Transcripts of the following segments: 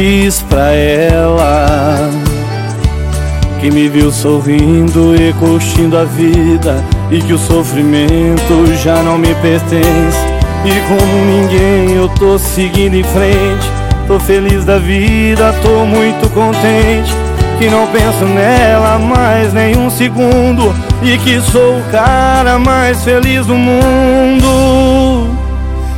diz pra ela que me viu sorrindo e curtindo a vida e que o sofrimento já não me pertence. E como ninguém eu tô seguindo em frente. Tô feliz da vida tô muito contente. Que não penso nela mais nenhum segundo. E que sou o cara mais feliz do mundo.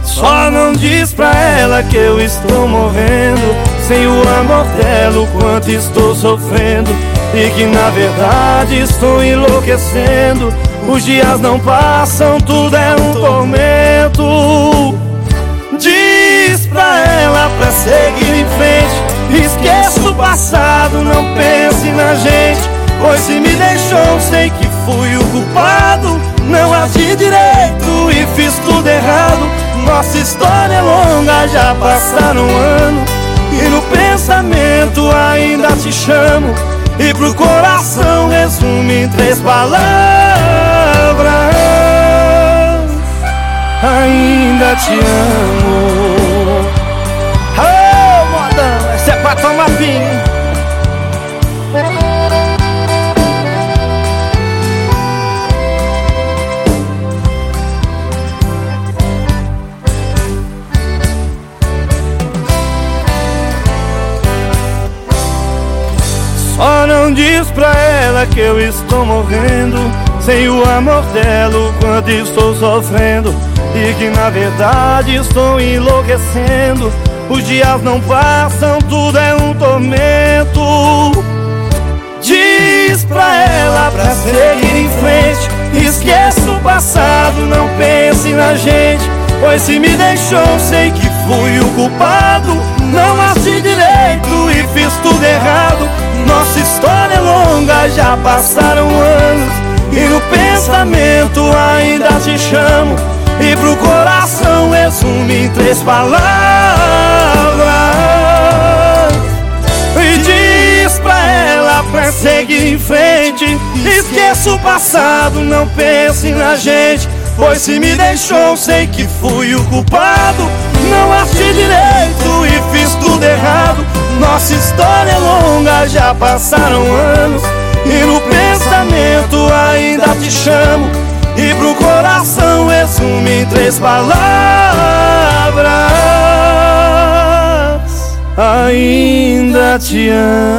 Só não diz pra ela que eu estou morrendo. Sem o amor dela o quanto estou sofrendo. E que na verdade estou enlouquecendo. Os dias não passam, tudo é um tormento. Diz pra ela pra seguir em frente. Esqueça o passado, não pense na gente. Pois se me deixou, sei que fui o culpado. Não agi direito e fiz tudo errado. Nossa história é longa, já passaram anos E no pensamento ainda te chamo. E pro coração resume em três palavras. Ainda te amo Não diz pra ela que eu estou morrendo. Sem o amor dela o quanto estou sofrendo. E que na verdade estou enlouquecendo. Os dias não passam, tudo é um tormento. Diz pra ela pra seguir em frente. Esqueça o passado, não pense na gente. Pois se me deixou, sei que fui o culpado. Não agi direito e fiz tudo errado nossa história é longa, já passaram anos. E no pensamento ainda te chamo. E pro coração resume em três palavras. E diz pra ela pra seguir em frente. Esqueça o passado, não pense na gente. Pois se me deixou, sei que fui o culpado. Não agi direito e fiz tudo errado nossa história é longa, já passaram anos. E no pensamento ainda te chamo. E pro coração resume em três palavras. Ainda te amo